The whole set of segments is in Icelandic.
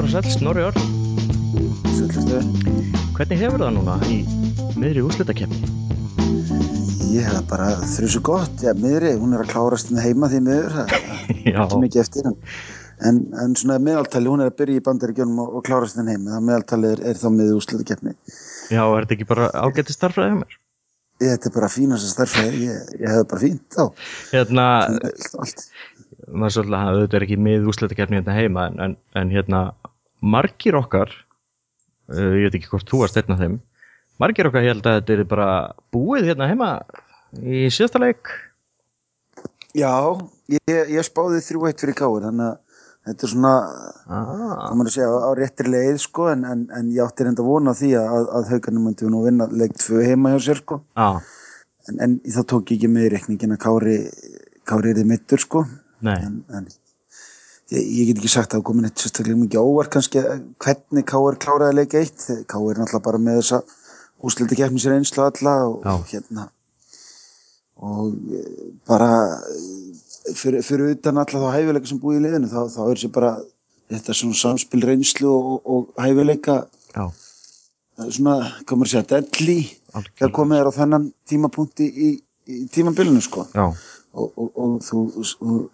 Blessaður og sæl, Snorri Örn. Hvernig hefur það núna í miðri úrslitakefni? Ég hef það bara þrjusu gott, já, miðri, hún er að klárast með heima því miður, það er mikið eftir en, en, svona meðaltali, hún er að byrja í bandaríkjunum og, og klárast þenn heima, það meðaltali er, er þá miður úrslutakefni. já, er þetta ekki bara ágætti starfræðið mér? Þetta er bara fínast að starfæði, ég, ég hef það bara fínt þá, Hérna, allt, allt. maður svolítið að þetta er ekki mið úrslitakefni hérna heima, en, en, en hérna, margir okkar, uh, ég veit ekki hvort þú varst einn af þeim, margir okkar held að þetta er bara búið hérna heima í síðasta leik. Já, ég, ég spáði þrjú eitt fyrir káir, þannig að þetta er svona, Ah, segja, á réttir leið, sko, en, en, en ég átti reynda að vona því að, að haugarnir myndi nú vinna leik tvö heima hjá sér, sko. á, En, en þá tók ég ekki með reikningin að Kári, Kári er þið mittur sko. en ég, get ekki sagt að það komin eitt sérstaklega mikið óvart kannski að hvernig Kári kláraði leik eitt. Kári er náttúrulega bara með þessa úslita keppni sér einslu alla og, Já. hérna og eh, bara eh, fyrir, fyrir utan alla þá hæfileika sem búið í liðinu þá, þá er sér bara þetta svona samspil reynslu og, og hæfileika já, svona, hvað maður að þegar algjörlega. komið er á þennan tímapunkti í, í tímabilinu sko Já, og, þú,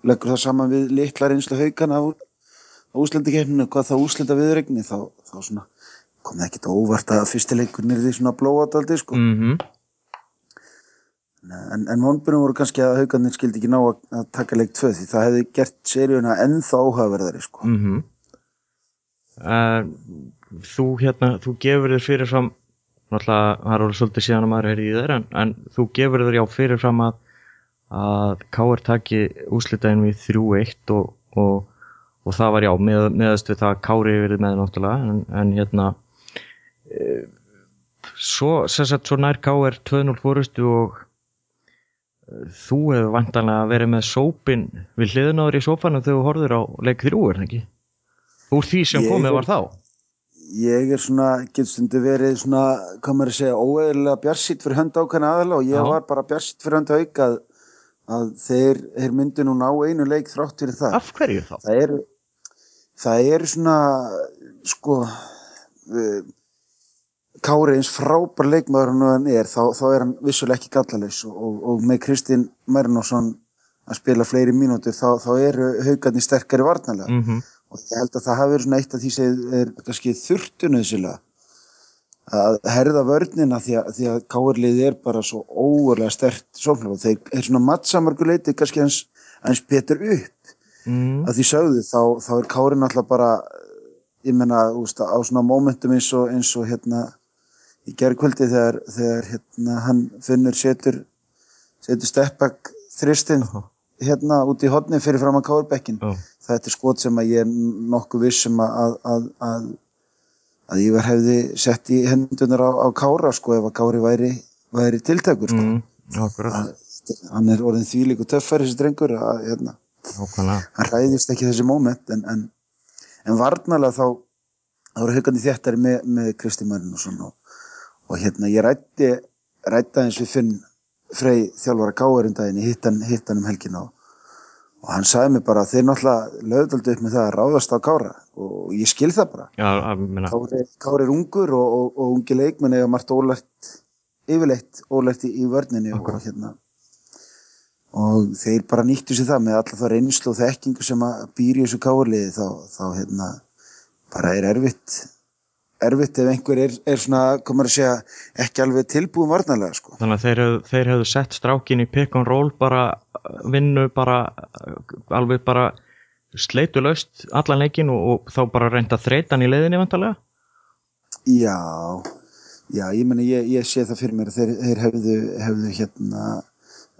leggur það saman við litla reynslu haugana á, á úslendakeppninu, hvað það úslenda viðregni þá, þá svona kom það ekkert óvart að fyrstileikur nýrði svona blóadaldi sko. Mhm, en, en vonbjörnum voru kannski að haugarnir skildi ekki ná að, að taka leik tvö því það hefði gert seríuna ennþá áhugaverðari sko. Mhm. Uh, þú hérna, þú gefur þér fyrirfram náttúrulega, það er alveg svolítið síðan að maður heyrði í þér en, en þú gefur þér já fyrirfram að að K.R. taki úslitaðin við 3-1 og, og, og það var já, með, meðast við það að Kári verið með náttúrulega en, en hérna e, svo, sem sagt, svo nær K.R. 2-0 fórustu og e, þú hefur vantanlega verið með sópin við hliðunáður í sófanum þegar þú horfður á leik 3 er það ekki? Úr því sem Ég komið er- var þá? ég er svona, getur stundu verið svona, hvað maður að segja, óeðlilega bjarsýtt fyrir hönd ákveðna aðala og ég Já. var bara bjarsýtt fyrir hönd haug að, þeir, þeir myndu nú ná einu leik þrátt fyrir það. Af hverju þá? það eru það eru svona sko uh, Kári eins frábær leikmaður hann hann er þá, þá er hann vissulega ekki gallalaus og, og, og með Kristinn Mærnósson að spila fleiri mínútur þá, þá eru haugarnir sterkari varnalega Mm og ég held að það hafi verið svona eitt af því sem er kannski þurftunuðsilega að herða vörnina því að, því að káarliðið er bara svo óverlega stert sóknar og þeir er svona mattsamarguleiti kannski hans, hans betur upp mm. að því sögðu þá, þá er Kári náttúrulega bara ég menna á svona momentum eins og, eins og hérna í gerðkvöldi þegar, þegar hérna, hann finnur setur setur steppback þristinn Aha. hérna út í hodni fyrir fram að Kárbekkin Já. þetta er skot sem að ég er nokkuð vissum að, að, að, að ég var hefði sett í hendunar á, á Kára sko ef að Kári væri, væri tiltækur sko. Mm. Að, hann er orðin þvílíku töffari þessi drengur að hérna, hann ræðist ekki þessi moment en, en, en varnalega þá þá eru hugandi þéttari með, með Kristi Marinusson og, og hérna ég rætti rætti aðeins við Finn Frey þjálfara káarindaginn í hittan, hittan um helgina og, og hann sagði mér bara að þeir náttúrulega lögðaldi upp með það að ráðast á kára. Og ég skil það bara. Já, Kári, Kári er ungur og, og, og ungi leikmenn eða margt ólært yfirleitt ólært í, í vörninni og, hérna. Og þeir bara nýttu sér það með alla það reynslu og þekkingu sem að býr í þessu káarliði þá, þá hérna bara er erfitt erfitt ef einhver er, er svona, komur að segja ekki alveg tilbúin varnarlega sko. Þannig að þeir þeir hefðu sett strákin í pick and roll bara uh, vinnu bara uh, alveg bara sleitulaust allan leikin og, og þá bara reynda þreytan í leiðinni vantarlega Já, já, ég meni ég, ég sé það fyrir mér að þeir, þeir hefðu, hefðu hérna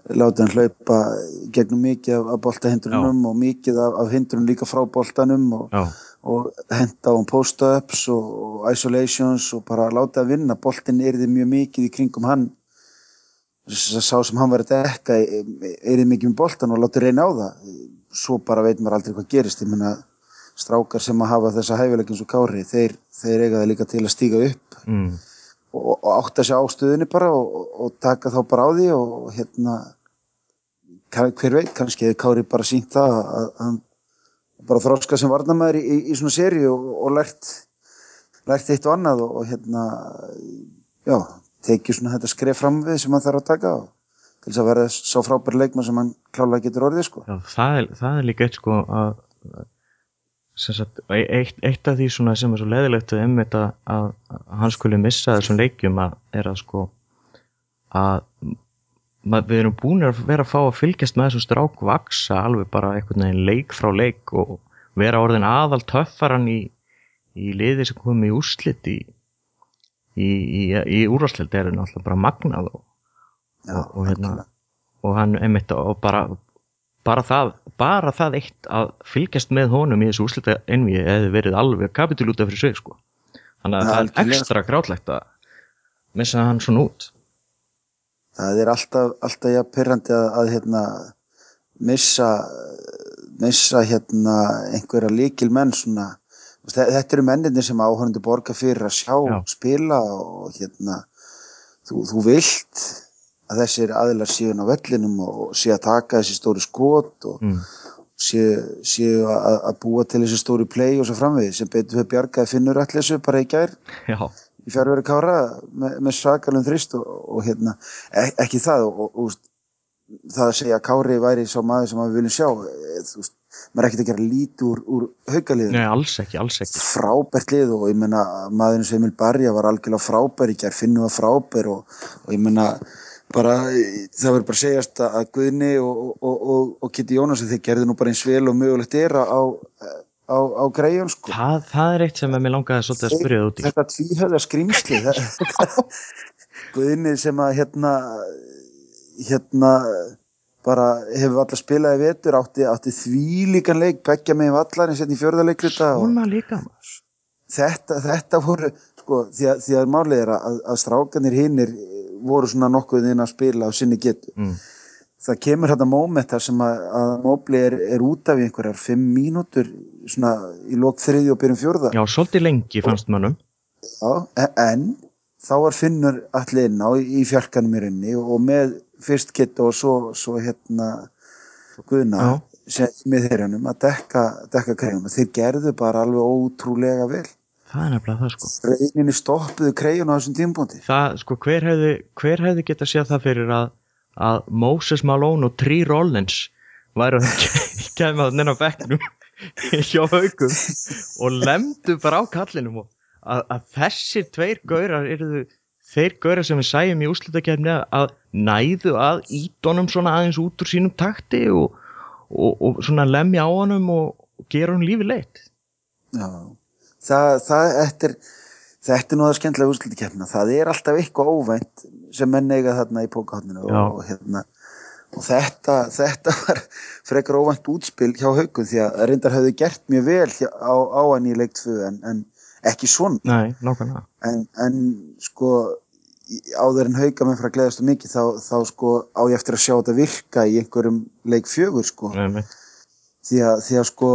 látið hann hlaupa gegnum mikið af, af boltahindrunum og mikið af, af hindrunum líka frá boltanum og, Já, og henda hann post-ups og, og isolations og bara láta að vinna. Boltin er þið mjög mikið í kringum hann. Sá sem hann var að dekka er þið mikið með boltan og láta reyna á það. Svo bara veit maður aldrei hvað gerist. Ég menna strákar sem að hafa þessa hæfileikin svo kári, þeir, þeir eiga það líka til að stíga upp mm. og, og átta sig á stöðunni bara og, og, og taka þá bara á því og hérna hver veit, kannski hefur Kári bara sínt það að, að hann bara þróska sem varnamæður í, í, svona séri og, og lært lært eitt og annað og, og hérna já, tekið svona þetta skref fram við sem hann þarf að taka og til þess að vera svo frábær leikmann sem hann klálega getur orðið sko. Já, það er, það er líka eitt sko að sagt, eitt, eitt af því sem er svo leðilegt um þetta að, að hann skulle missa þessum leikjum að er að sko að við erum búin að vera að fá að fylgjast með þessum strák vaksa alveg bara einhvern veginn leik frá leik og vera orðin aðal töffaran í, í liði sem komið í úrslit í, í, í úrvarsleild er náttúrulega bara magnað og, Já, og, og hérna og hann einmitt og bara bara það, bara það eitt að fylgjast með honum í þessu úrslita ennvið hefði verið alveg kapitulúta fyrir sig sko. þannig að það er ekstra grátlegt að missa hann svona út það er alltaf, alltaf ja, pyrrandi að, að hérna, missa missa hérna, einhverja líkil menn svona, þetta eru menninir sem áhörndu borga fyrir að sjá Já. spila og hérna þú, þú vilt að þessir aðilar séu á vellinum og séu að taka þessi stóri skot og mm. séu, að búa til þessi stóri play og svo framvið sem betur við bjargaði finnur allir þessu bara í gær Já í fjárveru kára með, með svakalum þrist og, og hérna, ek, ekki það og, og það að segja að kári væri sá maður sem við viljum sjá e, þú veist, maður er ekkert að gera lít úr, úr haugaliðinu. Nei, alls ekki, alls ekki. Frábært lið og ég menna maðurinn sem Emil Barja var algjörlega frábær í gerð, finnum að frábær og, og ég menna bara, það verður bara segjast að Guðni og Kitty Jónasson þeir gerðu nú bara eins vel og mögulegt er á á, á greiðun sko. það, það er eitt sem ég langaði svolítið að spyrja út í. þetta tvíhöða skrimsli Guðinni sem að hérna hérna bara hefur allar spilaði vetur átti, átti því líkan leik begja með vallar eins og í líka þetta, þetta voru sko, því að, því að málið er að, að strákanir hinnir voru svona nokkuð inn að spila á sinni getu. Mm það kemur hérna móment þar sem að, að móbli er, er út af einhverjar fimm mínútur svona í lók þriði og byrjum fjörða Já, svolítið lengi fannst mannum Já, en, en þá var Finnur allir inn á í fjarkanum í rauninni og með fyrst gett og svo, svo hérna Guðna með þeirranum að dekka, dekka krejunum þeir gerðu bara alveg ótrúlega vel. Það er nefnilega það sko. Reyninni stoppuðu krejun á þessum tímbúndi Það, sko, hver hefði, hver hefði að segja það fyrir að að Moses Malone og Tree Rollins væru að kemja nefn á bekknum hjá haugum og lemdu bara á kallinum og að, að þessir tveir gaurar eru þeir gaurar sem við sæjum í úslutakefni að næðu að ídónum svona aðeins út úr sínum takti og, og, og svona lemja á honum og, gera hann lífi leitt. Já, það, það eftir þetta er nú það skemmtilega úrslutikefna það er alltaf eitthvað óvænt sem menn eiga þarna í pókahotninu og, hérna, og þetta, þetta var frekar óvænt útspil hjá haugum því að reyndar hafðu gert mjög vel á, á hann í leiktfu en, en ekki svona. Nei, en, en sko áður en hauga með frá að gleðast um mikið þá, þá sko á ég eftir að sjá þetta virka í einhverjum leik fjögur sko. Nei, því, að, því að sko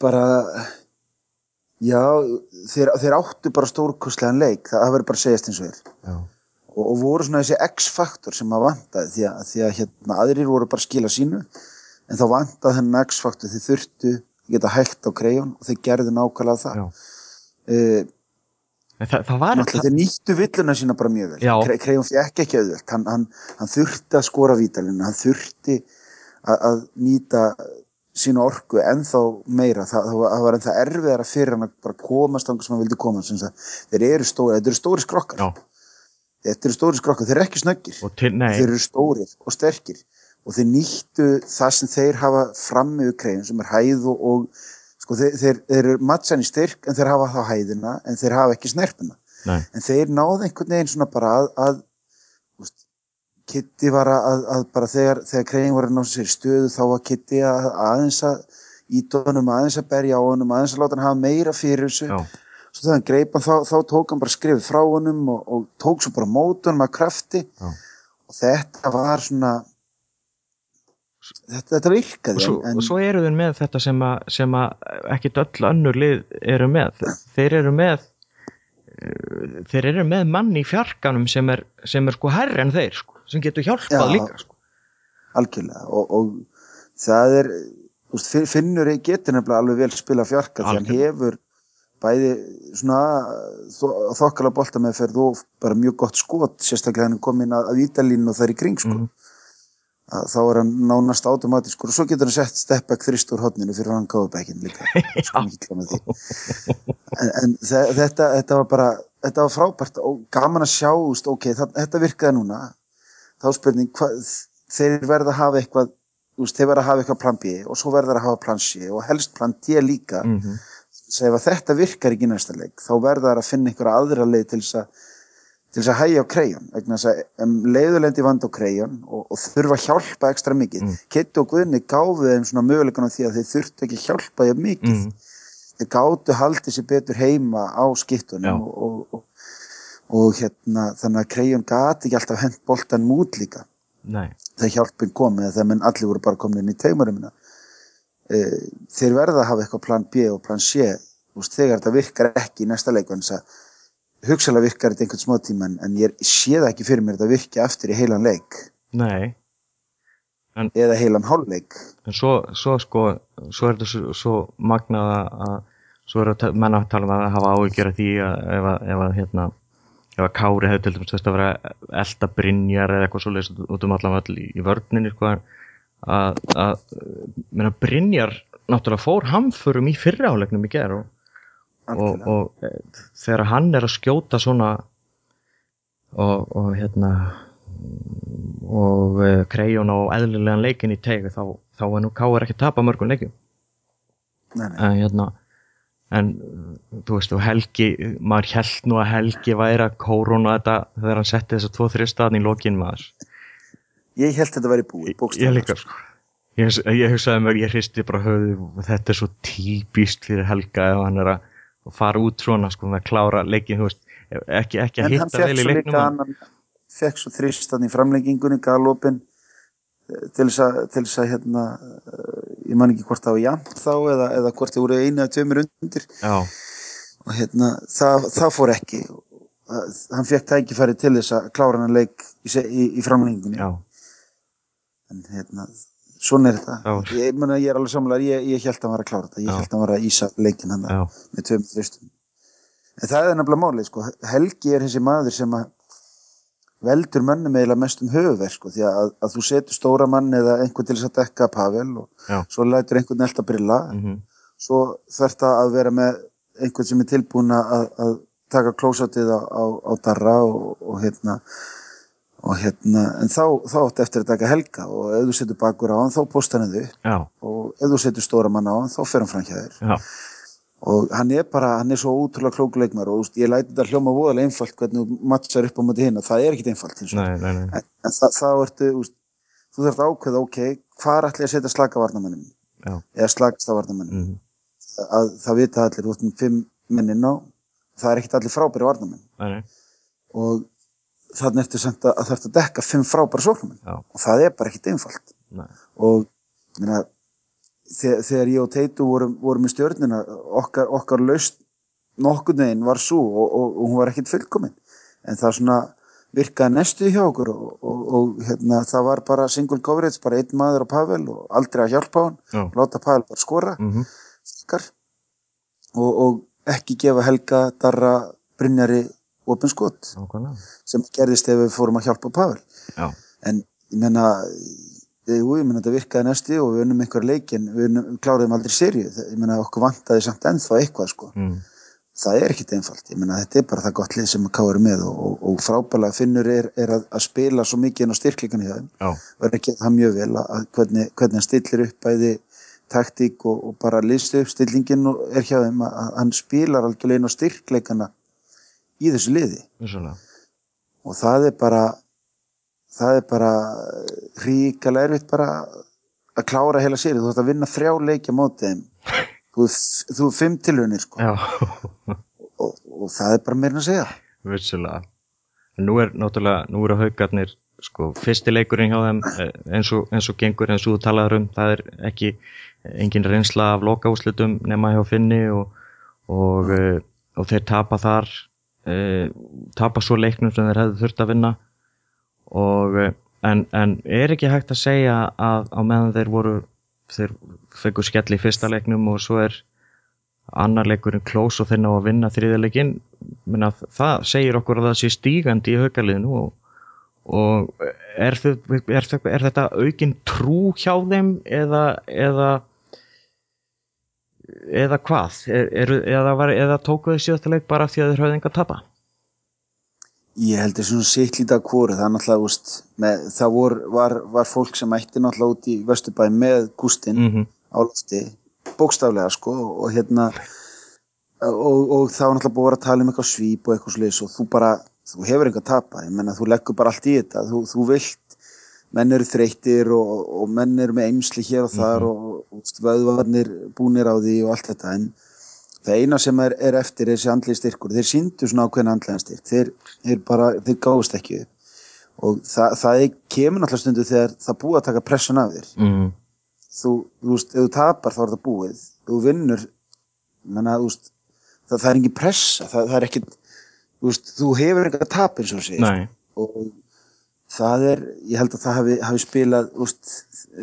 bara Já, þeir, þeir áttu bara stórkostlegan leik, það verður bara að segjast eins og þér. Og, og voru svona þessi X-faktor sem maður vantaði því að, því að hérna, aðrir voru bara að skila sínu, en þá vantaði þennan X-faktor, þeir þurftu geta hægt á krejón og þeir gerðu nákvæmlega það. Uh, það, það var þeir nýttu villuna sína bara mjög vel. Kre, krejón fekk ekki auðvöld, hann, hann, hann þurfti að skora vítalina, hann þurfti að, að nýta sína orku ennþá meira. Það, það var ennþá erfiðara fyrir hann að bara komast þangar sem hann vildi koma þeir eru stóri, þetta eru stóri skrokkar. Já. þetta eru stóri skrokkar, þeir eru ekki snöggir. Til, þeir eru stórir og sterkir. Og þeir nýttu það sem þeir hafa fram með krein sem er hæð og, og sko, þeir, þeir, þeir eru mattsann í styrk en þeir hafa þá hæðina en þeir hafa ekki snerpuna. Nei. en þeir náðu einhvern veginn svona bara að, að úst, Kitty var að, að bara þegar, þegar Krein var að ná sér stöðu þá var Kitty að aðeins að ídónum aðeins að berja á honum aðeins að láta hann hafa meira fyrir þessu Já. svo þegar hann greip hann þá, þá tók hann bara skrifið frá honum og, og tók svo bara mótunum að krafti Já. og þetta var svona þetta, þetta virkaði og svo, en, og svo eru þeir með þetta sem að, sem að ekki öll önnur lið eru með þeir eru með þeir eru með manni í fjarkanum sem er, sem er sko herri en þeir sko sem getur hjálpað Já, líka sko. algjörlega og, og það er úst, Finnur getur nefnilega alveg vel spila fjarka því hann hefur bæði svona þokkala bolta með ferð og bara mjög gott skot sérstaklega hann er komin að, að Ítalínu og það er í kring sko. mm. þá er hann nánast automátiskur og svo getur hann sett steppback þrist úr hodninu fyrir hann gáðubækin líka en, en þetta, þetta var bara þetta var frábært og gaman að sjá ok, það, þetta virkaði núna þá spurning hvað þeir verða að hafa eitthvað veist, þeir verða að hafa eitthvað plan B og svo verða að hafa plan C og helst plan D líka mm -hmm. segja að þetta virkar ekki næsta leik þá verða að finna einhverja aðra leið til þess að til þess að hægja á krejón um, leiðulendi vand á krejón og, og þurfa að hjálpa ekstra mikið mm. Kittu og Guðni gáðu þeim svona mögulegan á því að þeir þurftu ekki hjálpa þeim mikið mm. þeir gáttu haldið sér betur heima á skittunum og, og, og hérna þannig að krejón gati ekki alltaf hend boltan mút líka. Nei. það hjálpin komið þegar menn allir voru bara komin inn í teigmörumina e, þeir verða að hafa eitthvað plan B og plan C. Veist, þegar þetta virkar ekki í næsta leik hugsalega virkar þetta einhvern smá tíma en ég sé það ekki fyrir mér þetta virki aftur í heilan leik. Nei. En, eða heilan hálfleik. En svo, svo sko svo er þetta svo, svo magnað að svo er þetta menna að tala um að hafa áhugjör af því að ef að hérna ef að Kári hefði til dæmis þess að vera elda brinjar eða eitthvað svolítið út um allan vall í, í vörninni sko, að, að menna, brinjar náttúrulega fór hamförum í fyrraálegnum í gerð og, og, og e, þegar hann er að skjóta svona og, og hérna og e, krejón á eðlilegan leikin í tegu þá, þá er nú Kári ekki að tapa mörgum leikum en hérna en þú veist og Helgi maður held nú að Helgi væri að kóruna þetta þegar hann setti þess að tvo þrjá staðin í lokin maður. Ég held þetta væri búið ég, ég líka sko. Ég, ég hugsaði mér, ég hristi bara höfu þetta er svo típist fyrir Helga ef hann er að fara út svona sko með að klára leikin veist ekki, ekki að hitta vel í leiknum en hann fekk svo þrjustan í framleggingunni galopin til þess að hérna, ég man ekki hvort það var jæmt þá eða, eða hvort það voru einu eða tveimur undir. Já. og hérna það, það fór ekki. Hann fekk tækifæri til þess að klára hann leik í, í, í framlengingunni. En hérna svona er þetta. Ég, mena, ég er alveg samlega, ég, ég held að hann var að klára þetta. Ég Já. held að hann var að ísa leikin hann með tveimur þristum. En það er nefnilega málið sko. Helgi er þessi maður sem að veldur mönnum eiginlega mest um höfuverk sko, því að, að þú setur stóra mann eða einhvern til þess að dekka Pavel og Já. svo lætur einhvern elda brilla mm -hmm. svo það að vera með einhvern sem er tilbúin að, að taka klósatið á, á, á darra og, og hérna og hérna, en þá, þá átt eftir að taka helga og ef þú setur bakur á hann þá posta hann þau og ef þú setur stóra mann á hann þá fer hann fram hjá þér og hann er bara, hann er svo útrúlega klókuleikmar og ég læti þetta hljóma voðalega einfalt hvernig þú matchar upp á mati hinn það er ekkit einfalt nei, nei, nei. en, en það, þá ertu úst, þú þarf ákveða, ok, hvað ætla ég að setja slaka varnamennum eða slagsta varnamennum mm. að það vita allir út um fimm mennin á það er ekkit allir frábæri varnamenn og þannig ertu samt að það ert að dekka fimm frábæri sóknumenn og það er bara ekkit einfalt. Og minna þegar ég og Teitu vorum, vorum í stjórnina okkar, okkar laust nokkur neginn var svo og, og, og hún var ekkit fullkominn en það svona virkaði nestu hjá okkur og, og hérna, það var bara single coverage, bara einn maður á Pavel og aldrei að hjálpa hann Já. láta Pavel bara skora mm -hmm. og ekki gefa Helga, Darra, Brynjari opinskott sem gerðist ef við fórum að hjálpa Pavel Já. en ég menna Jú, ég menna þetta virkaði næsti og við unnum einhver leikin, við unnum, kláruðum aldrei sériu, ég menna okkur vantaði samt ennþá eitthvað sko. Mm. Það er ekkit einfalt, ég menna þetta er bara það gott lið sem að káður með og, og, og frábælega finnur er, er að, að spila svo mikið inn á styrklingunni hjá þeim, verður ekki það mjög vel að hvernig, hvernig hann stillir upp bæði taktík og, og bara listu upp stillingin er hjá þeim að, að hann spilar algjörlega inn á styrkleikana í þessu liði Vissulega. og það er bara það er bara ríkala erfitt bara að klára heila séri, þú ætti að vinna þrjá leikja mótið þeim. Þú, þú er fimm tilhörnir sko. Og, og það er bara meirinn að segja. Vissilega Nú er náttúrulega, nú eru haugarnir sko, fyrsti leikurinn hjá þeim eh, eins og, eins og gengur eins og þú talaður um. Það er ekki engin reynsla af lokaúslitum nema hjá Finni og, og, uh, og þeir tapa þar uh, tapa svo leiknum sem þeir hefðu þurft að vinna og en, en er ekki hægt að segja að á meðan þeir voru þeir fengur skell í fyrsta leiknum og svo er annar leikurinn klós og þeir ná að vinna þriðja leikin Menna, það segir okkur að það sé stígandi í haugaliðinu og, og er, þau, er, er þetta aukin trú hjá þeim eða eða, eða hvað? Er, eða, eða tókuðu síðasta leik bara því að þeir höfðu enga tapa Ég held að svona sitt lítið að kóru, það er náttúrulega, úst, með, það vor, var, var fólk sem ætti náttúrulega út í Vesturbæ með Gústin mm -hmm. á lofti, bókstaflega sko og hérna og, og það var náttúrulega búið að tala um eitthvað svíp og eitthvað sliðis og þú bara, þú hefur eitthvað að tapa, ég menna þú leggur bara allt í þetta, þú, þú vilt, menn eru þreyttir og, og menn eru með eimsli hér og þar mm -hmm. og, og vöðvarnir búnir á því og allt þetta en það eina sem er, er eftir er þessi andlega styrkur. Þeir síndu svona ákveðin andlega styrk. Þeir, bara, þeir gáðist ekki og það, það kemur náttúrulega stundu þegar það búið að taka pressun af þér. Mm. þú, þú veist, ef þú tapar þá er það búið, ef þú vinnur menna, þú veist það, það er engin pressa, það, það er ekkit þú veist, þú hefur eitthvað að tapa eins og sér og það er, ég held að það hafi, hafi spilað, þú veist,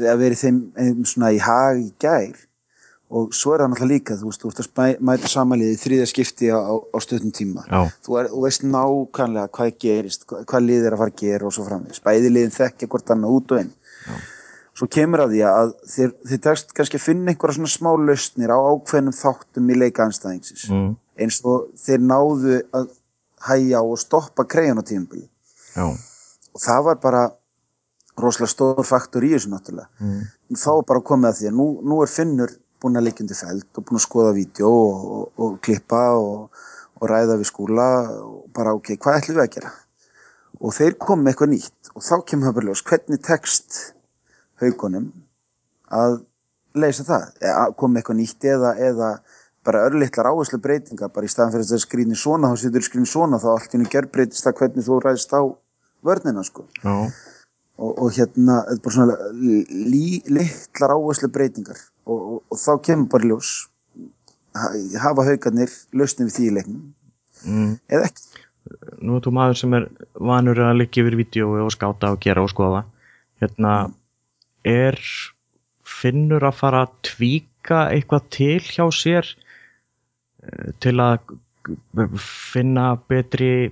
að verið þeim svona í hag í gær og svo er það náttúrulega líka, þú veist, þú ert að mæta samanliðið þrýða skipti á, á, stöðnum tíma. Þú, er, þú veist nákvæmlega hvað gerist, hvað, hvað lið er að fara að gera og svo framvegis, bæði liðin þekkja hvort annað út og inn. Já. svo kemur að því að þið, þið tekst kannski að finna einhverja svona smá lausnir á ákveðnum þáttum í leika anstæðingsins mm. eins og þeir náðu að hæja og stoppa kreiðan á tíumbili og það var bara rosalega stór faktor í þessu náttúrulega. Mm. þá bara komið að því að nú, nú er finnur búin að leikja undir feld og búin að skoða vídeo og, og, og klippa og, og ræða við skúla og bara ok, hvað ætlum við að gera? Og þeir kom með eitthvað nýtt og þá kemur það bara ljós hvernig tekst haugunum að leysa það, eða kom með eitthvað nýtt eða, eða bara örlittlar áherslu breytinga bara í staðan fyrir að það skrýnir svona þá setur skrýnir svona þá allt í nú gerð breytist það hvernig þú ræðist á vörnina sko. Já og, og hérna, er bara svona litlar áherslu breytingar og, og, þá kemur bara ljós hafa haugarnir lausnum við því í leiknum mm. eða ekki Nú er þú maður sem er vanur að liggja yfir vídeo og skáta og gera og skoða hérna mm. er finnur að fara að tvíka eitthvað til hjá sér eh, til að finna betri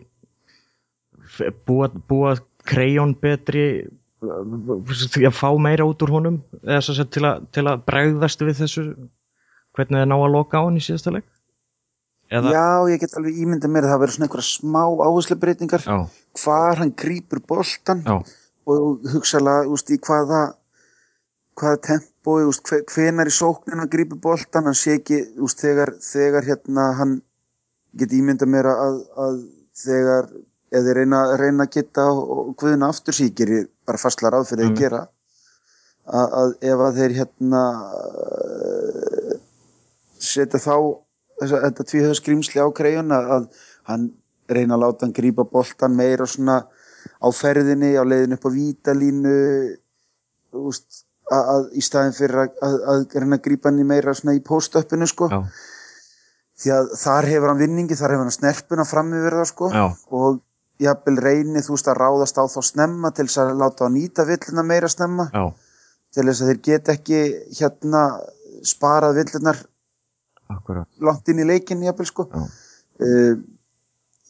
búa, búa krejón betri að fá meira út úr honum eða svo að til, að til að bregðast við þessu hvernig það ná að loka á hann í síðasta leik? Eða... Já, ég get alveg ímyndið mér að það verður svona einhverja smá áherslubreytingar. Hvar hann grýpur boltan Já. og hugsaðlega úst, í hvaða hvaða tempo hver, hvenar í sóknin hann grýpur boltan hann sé ekki úst, þegar, þegar hérna hann get ímyndið mér að, að þegar eða reyna, reyna að geta og guðuna aftur síkir bara fastlar á fyrir mm. að gera að, að ef að þeir hérna setja þá þessa, þetta tvíhauð skrýmsli á krejun að, hann reyna að láta hann grípa boltan meira svona á ferðinni á leiðin upp á vítalínu úst, að, að í staðin fyrir að, að reyna að grípa hann meira svona í póstöppinu sko Já. því að þar hefur hann vinningi, þar hefur hann snerpuna fram yfir það sko Já. og jafnvel reynið þú veist að ráðast á þá snemma til þess að láta á nýta villuna meira snemma. Já. til þess að þeir get ekki hérna sparað villunar langt inn í leikin jafnvel sko. Uh,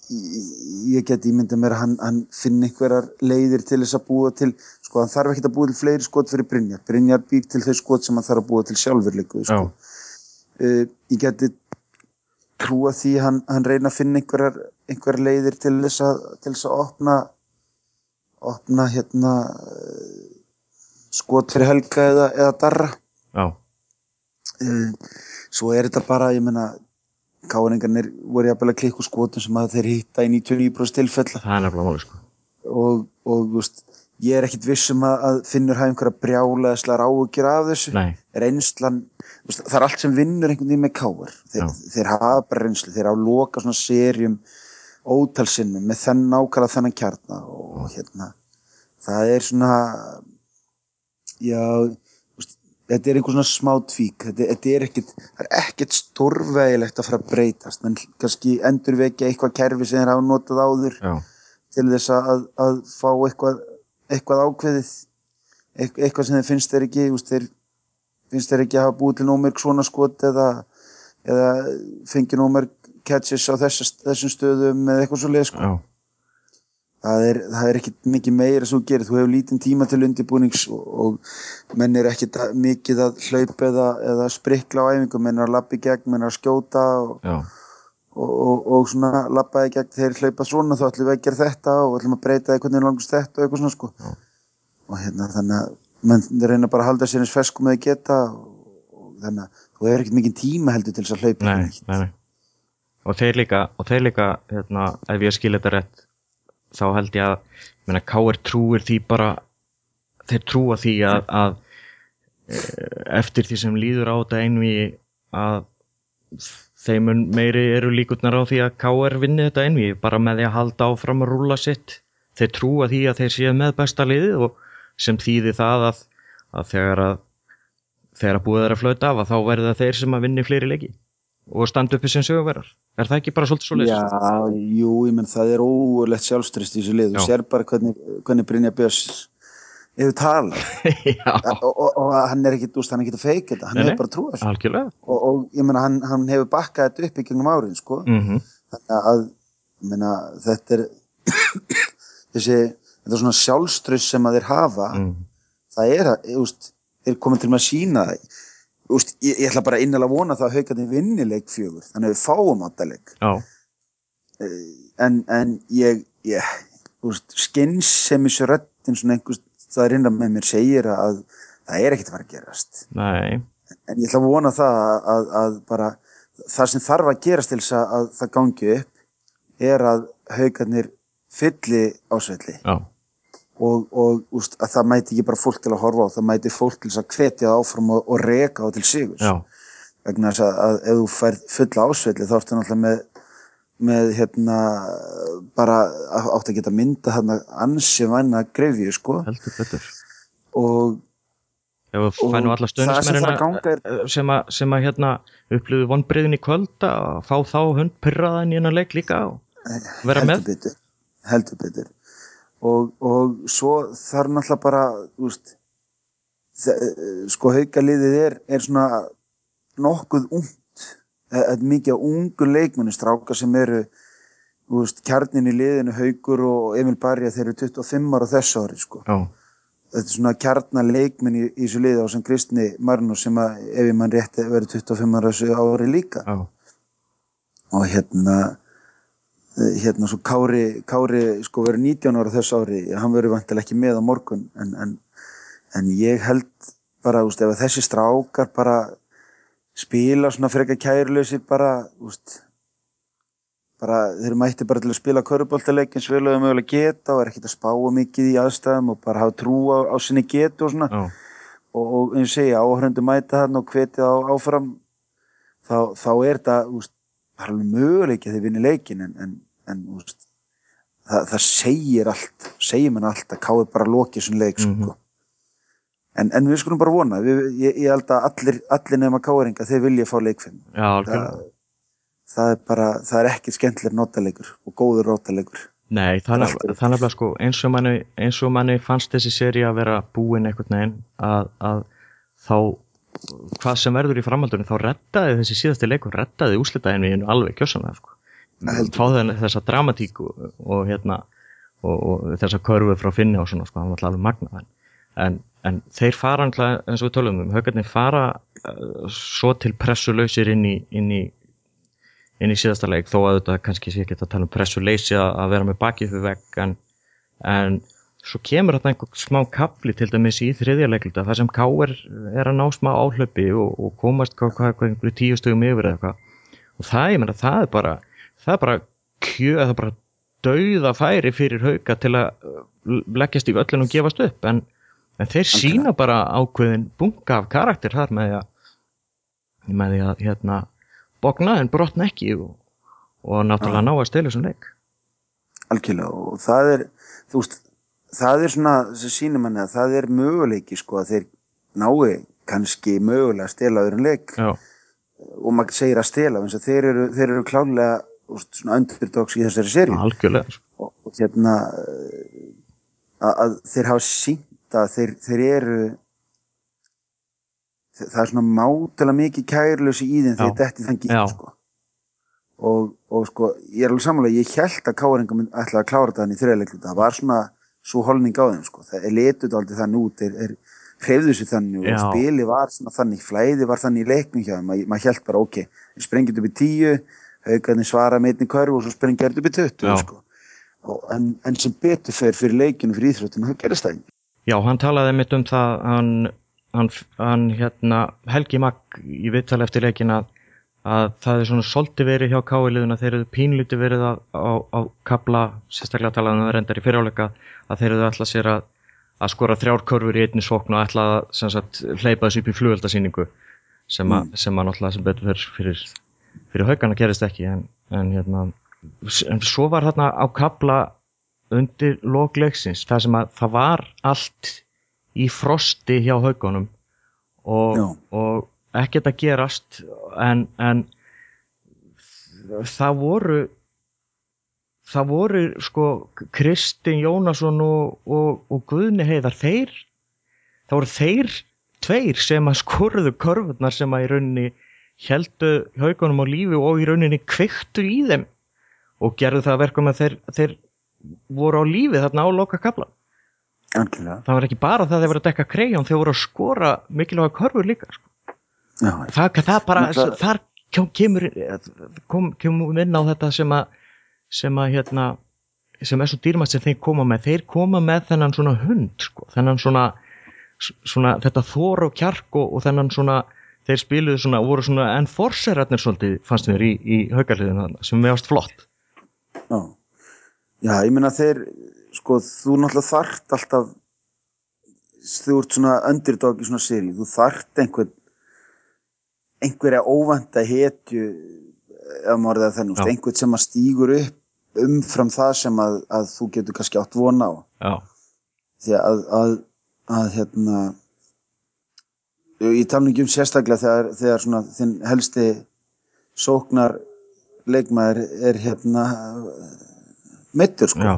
ég get ímyndið mér að hann, hann finn einhverjar leiðir til þess að búa til sko hann þarf ekki að búa til fleiri skot fyrir Brynjar. Brynjar býr til þau skot sem hann þarf að búa til sjálfurleiku sko. uh, ég geti trúa því hann, hann reyna að finna einhverjar, einhverjar leiðir til þess að, til þess að opna opna hérna skot fyrir helga eða, eða darra. Já. Uh, svo er þetta bara, ég menna káningarnir voru jafnvel að klikku skotum sem að þeir hitta í 99% tilfella. Það er nefnilega máli sko. Og, og just, ég er ekkit vissum að, að finnur hafa einhverja brjála eða slar áhugjur af þessu. Nei. reynslan það er allt sem vinnur einhvern veginn með káar þeir, þeir hafa bara reynslu, þeir hafa loka svona serjum ótalsinnum með þenn nákvæmlega þennan kjarnar og hérna það er svona já þetta er einhvern svona smá tvík þetta, þetta er ekkert, það er ekkert stórvegilegt að fara að breytast. En kannski endur vekja eitthvað kerfi sem þeir hafa notað áður já. til þess að, að fá eitthvað, eitthvað ákveðið eitthvað sem þeir finnst þeir ekki þeir finnst þeir ekki að hafa búið til nómörg svona skot eða, eða fengið nómörg catches á þess, þessum stöðum eða eitthvað svo leið sko. það er, það er ekkit mikið meira sem þú gerir, þú hefur lítinn tíma til undirbúnings og, og menn er ekkit að- mikið að hlaupa eða, eða sprikla á æfingu, menn er að lappa í gegn menn er að skjóta og, já, og, svona lappa í gegn þeir hlaupa svona, þá ætlum við að gera þetta og ætlum að breyta því hvernig langast þetta og eitthvað svona sko. Já. og hérna þannig að menn reyna bara að halda sér eins feskum að geta og, þannig að þú hefur ekkit mikið tíma heldur til þess að hlaupa nei, nei, nei og þeir líka, og þeir líka hérna, ef ég skil þetta rétt þá held ég að, meina, K.R. trúir því bara þeir trúa því að, að eh, eftir því sem líður á þetta einví að þeim mun meiri eru líkurnar á því að K.R. vinni þetta einví bara með því að halda áfram að rúla sitt þeir trúa því að þeir séu með besta liðið og sem þýði það að, að þegar að þegar að búið er að flauta af að þá verða þeir sem að vinni fleiri leiki og standa uppi sem sögurverðar er það ekki bara svolítið svo Já, jú, ég menn það er óverlegt sjálfstrist í þessu lið, Já. sér bara hvernig, hvernig Brynja Björns hefur talað já, og, og, og hann er ekki, úst, hann er ekki að feika þetta, hann Nei, hefur bara trúið og, og ég menna hann, hann hefur bakkað þetta upp í gegnum árin, sko. Mm þannig að, ég menna, þetta er þessi, þetta er svona sjálfstrist sem að þeir hafa. Mm. það er að, úst, þeir komið til með að sína úst, ég, ég ætla bara innilega að vona það að haugarnir vinni leik fjögur, þannig að við fáum áttaleg já, en, en ég, ég röddin svona einhvers það er innan með mér segir að það er ekkert að fara að gerast. Nei. En ég ætla að vona það að, að, bara það sem þarf að gerast til þess að, að það gangi upp er að haugarnir fylli ásvelli já, og, og úst, að það mæti ekki bara fólk til að horfa á það mæti fólk til að hvetja áfram og, og reka það til sigurs. Já, vegna þess að, að ef þú fær fulla ásvelli þá ertu náttúrulega með með hérna bara átt að geta mynda hérna ansi væna grefju sko. Heldur betur. Og ef við Og það sem þarf að stöðnismennina ganga er- sem, að- sem að hérna upplöðu vonbriðin í kvöld að fá þá hund pyrraðan í hennar leik líka og vera heldur með. betur. Heldur betur. Og, og svo þarf náttúrulega bara úst, sko haugaliðið er, er svona nokkuð ungt þetta mikið á ungu leikmenni strákar sem eru úst, kjarnin í liðinu haugur og Emil Barja þeir eru 25 ára þessu ári sko. já, þetta er svona kjarnar leikmenn í, í þessu liði á sem Kristni Marinus sem að ef ég mann rétti verið 25 ára þessu ári líka. Já, og hérna eh, hérna svo Kári, Kári sko verið 19 ára þessu ári. Hann verið vantilega ekki með á morgun en, en, en ég held bara úst, ef að þessi strákar bara spila svona frekar kærlösi bara úst, bara þeir mætti bara til að spila köruboltaleikin svo vel og þau mögulega geta og er ekkert að spá mikið í aðstæðum og bara hafa trú á, á sinni getu og svona. Já, og, og eins og segja áhörundu mæta þarna og hvetja á áfram þá, þá er þetta úst, bara alveg möguleik að þið vinni leikin en, en, en úst, það, það segir allt segir mann allt að káði bara lokið svona leik sko. En, en við skulum bara vona við, ég, ég held að allir, allir nema káðringa þeir vilja fá leikfinn já, algjörlega. Það, það er bara það er ekki skemmtileg notaleikur og góður notaleikur. Nei, það er nefnilega- sko eins og manni, eins og manni fannst þessi séri að vera búin einhvern veginn að, að þá hvað sem verður í framhaldunum þá rettaði þessi síðasti leikur, rettaði úslitaðin við alveg kjössanlega sko. Heldur. fá þenn þessa dramatík og, og hérna og, og þessa körfu frá finni og svona sko, hann var alltaf alveg magnað en, en, þeir fara alltaf, eins og við tölum um haugarnir fara uh, svo til pressulausir inn í, inn í inn í síðasta leik þó að þetta kannski sé ekki að tala um pressuleysi að, vera með bakið fyrir vegg en, en svo kemur þetta einhver smá kapli til dæmis í þriðja leikluta þar sem K.R. er að ná smá áhlaupi og, og komast hvað, einhverju tíu stöðum yfir eða eitthvað og það, ég meina, það er bara það er bara kjö, það er bara dauða færi fyrir hauka til að uh, leggjast í öllin og gefast upp en, en þeir sína bara ákveðin bunga af karakter þar með því að með því að hérna bogna en brotna ekki og, og náttúrulega ná að stela þessum leik. Algjörlega og það er þú veist, það er svona sem sýnir manni að það er möguleiki sko að þeir nái kannski mögulega að stela öðrum leik. Já, og maður segir að stela eins og þeir eru, þeir eru klálega úst, svona underdogs í þessari serju algjörlega sko. og, og hérna að, að þeir hafa sínt að þeir, þeir eru það er svona mátulega mikið kærlösi í þeim þegar þetta þann Já. gík sko. og, og sko ég er alveg sammála, ég held að Káringa mynd ætla að klára þetta hann í þriðleikluta, það var svona svo holning á þeim sko, það er letuð aldrei þannig út, er, er hreyfðu sér þannig Já. og spili var svona þannig, flæði var þannig í leiknum hjá þeim, maður mað held bara ok, sprengjum upp í tíu, haugarnir svara með einni körfu og svo sprengjum upp í 20 Já. sko. en, en sem betur fer fyrir leikinu, fyrir íþróttinu, það gerist það. Já, hann talaði mitt um það hann, hann, hann hérna Helgi Magg í viðtali eftir leikin að, að það er svona svolítið verið hjá káiliðuna, þeir eru pínlítið verið að, á, á kapla, sérstaklega talaði um það reyndar í fyriráleika, að þeir eru alltaf sér að, að skora þrjár körfur í einni sókn og ætla að hleypa þessu upp í flugöldasýningu sem, að, sem að náttúrulega sem betur fyrir, fyrir, fyrir haugana gerist ekki en, en hérna en svo var þarna á kapla undir lokleiksins það sem að það var allt í frosti hjá haugunum og, og ekkert að gerast en, en það voru það voru sko Kristinn Jónasson og, og, og Guðni Heiðar þeir það voru þeir tveir sem að skorðu körfurnar sem að í rauninni heldu haugunum á lífi og í rauninni kveiktu í þeim og gerðu það að verkum að þeir, þeir voru á lífi þarna á loka kapla Algjörlega. það var ekki bara það að þeir voru að dekka krejón þeir voru að skora mikilvæga körfur líka sko. Já, það, það bara, Náttúrulega- þar kem- kemur kom, kemur inn á þetta sem að sem að hérna sem er svo dýrmætt sem þeir koma með. Þeir koma með þennan svona hund sko, þennan svona, svona þetta þor og kjark og, og þennan svona þeir spiluðu svona, voru svona enforcerarnir svolítið fannst mér í, í haugarliðinu sem mér varst flott. Já, já ég meina þeir, sko, þú náttúrulega þart alltaf, þú ert svona underdog í svona seri, þú þart einhvern, einhverja óvænta hetju, ef maður orðið að þennu, Já. einhvern sem að stígur upp umfram það sem að, að þú getur kannski átt vona á. já, Því að, að, að hérna, ég tala ekki um sérstaklega þegar, þegar svona þinn helsti sóknar leikmaður er hérna meittur sko.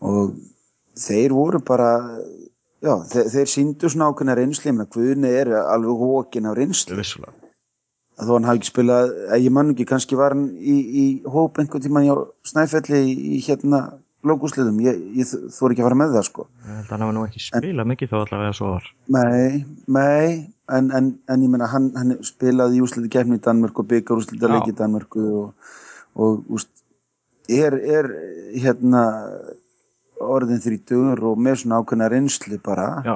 Og þeir voru bara já, þeir, þeir síndu svona ákveðna reynsli menn að Guðni er alveg hókin af reynsli að þó hann hafi ekki spilað, að ég mann ekki kannski var hann í, í hóp einhvern tímann hjá Snæfelli í, í hérna lókusliðum, ég, ég þóri ekki að fara með það sko. Ég held að hann nú ekki spilað mikið þá allavega svo var. Nei, nei, en, en, en ég meina hann, hann spilaði í úsliti gefni í Danmörku og byggar úsliti leik í Danmörku og, og úst, er, er hérna orðin þrítugur og með svona ákveðna reynslu bara Já,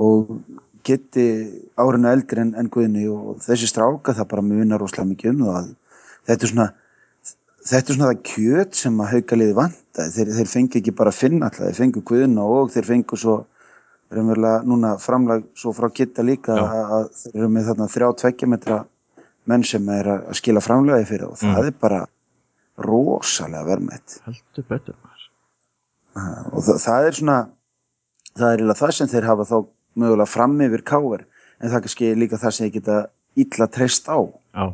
og geti árinu eldri en, en Guðni og þessi stráka það bara munar rosalega mikið um það þetta er svona þetta er svona það kjöt sem að haugaliði vantaði þeir, þeir fengi ekki bara að finna alltaf þeir fengu Guðna og þeir fengu svo raunverulega núna framlag svo frá Kitta líka Já. að, þeir eru með þarna þrjá tveggjametra menn sem er að skila framlagi fyrir og það Mm. er bara rosalega verðmætt heldur betur. maður. og það, það er svona það er eiginlega það sem þeir hafa þá mögulega fram yfir káver en það er kannski líka það sem þeir geta illa treyst á Já,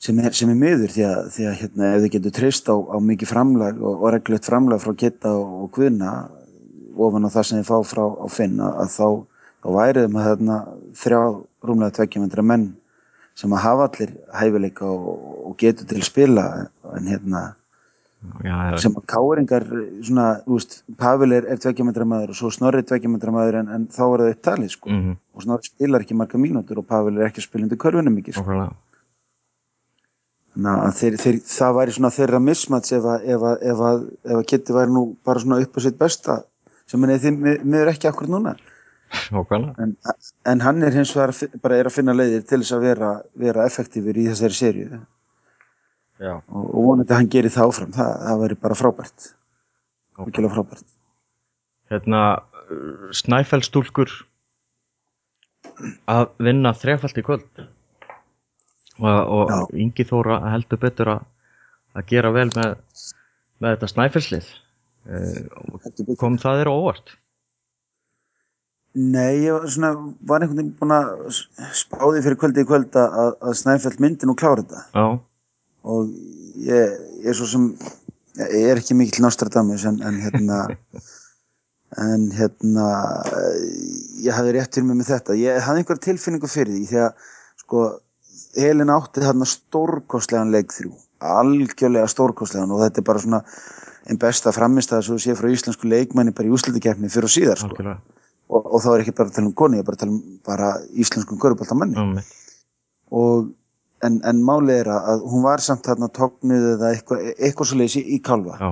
sem er, sem er miður því að, því að hérna, ef þið getur treyst á, á mikið framlag og, og reglulegt framlag frá geta og, og guðna ofan á það sem þið fá frá finna að þá, þá værið þarna þrjá rúmlega tveggjumendra menn sem að hafa allir hæfileika og, og getur til að spila en hérna já, já, sem að káringar svona, veist, Pavel er, er tveggjametra maður og svo Snorri tveggjametra maður en, en þá er það upptalið sko mhm, og Snorri spilar ekki marga mínútur og Pavel er ekki að spila undir körfunum mikið sko. þannig að þeir, þeir, það væri svona þeirra mismats ef að, að, að, að Kitty væri nú bara svona upp á sitt besta sem er því miður ekki akkur núna. En, en hann er hins vegar bara er að finna leiðir til þess að vera, vera effektífur í þessari Já. og, og vonandi að hann gerir það áfram það, það væri bara frábært mikilvæg frábært Hérna, snæfellstúlkur að vinna þrefalt í kvöld og, og. Ingi Þóra heldur betur að, að gera vel með, með þetta snæfellslið. Eh, kom það þér óvart? Nei, ég var, svona, var einhvern veginn búin að spáði fyrir kvöldi í kvöld að, að Snæfell myndi nú klára þetta. Já, og ég, ég er svo sem ég er ekki mikill Nostradamus en, en hérna en hérna ég hafði rétt til mig með þetta. Ég hafði einhver tilfinningu fyrir því því að sko Elin átti þarna stórkostlegan leik þrjú algjörlega stórkostlegan og þetta er bara svona einn besta framistæða sem þú sé frá íslensku leikmanni bara í úslutikefni fyrir og síðar sko. Og, og þá er ekki bara að tala um koni ég er bara að tala um bara íslenskum köruboltamanni um, og en, en málið er að hún var samt þarna tóknuð eða eitthvað, eitthvað svo leysi í kálfa. Já,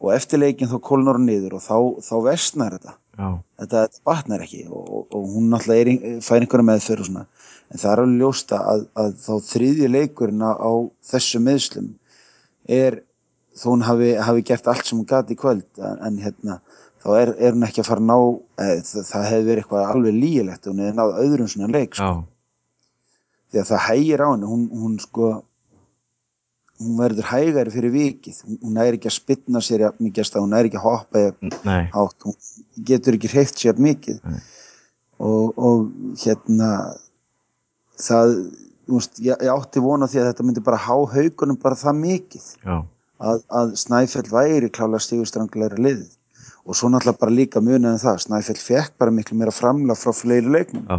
og eftir leikin þá kólnar hún niður og þá, þá vestnar þetta. Já, þetta, þetta batnar ekki og, og, og hún náttúrulega er, ein- fær einhverja og svona. En það er alveg ljósta að, að þá þriðji leikurinn á, á þessu meðslum er þó hún hafi, hafi gert allt sem hún gati í kvöld en, en hérna þá er, er hún ekki að fara að ná eð, það, það hefði verið eitthvað alveg lígilegt hún hefði náð öðrum svona leik sko. því að það hægir á henni hún, hún sko hún verður hægari fyrir vikið. Hún, er ekki að spynna sér jafn mikið hún er ekki að hoppa jafn hátt, hún getur ekki hreift sér jafn mikið. Og, og hérna það veist, ég, ég átti vona því að þetta myndi bara há haugunum bara það mikið. Að, að Snæfell væri klálega stígustrangulegra liðið og svo náttúrulega bara líka munaðum það Snæfell fekk bara miklu meira framlag frá fleiri leiknum já,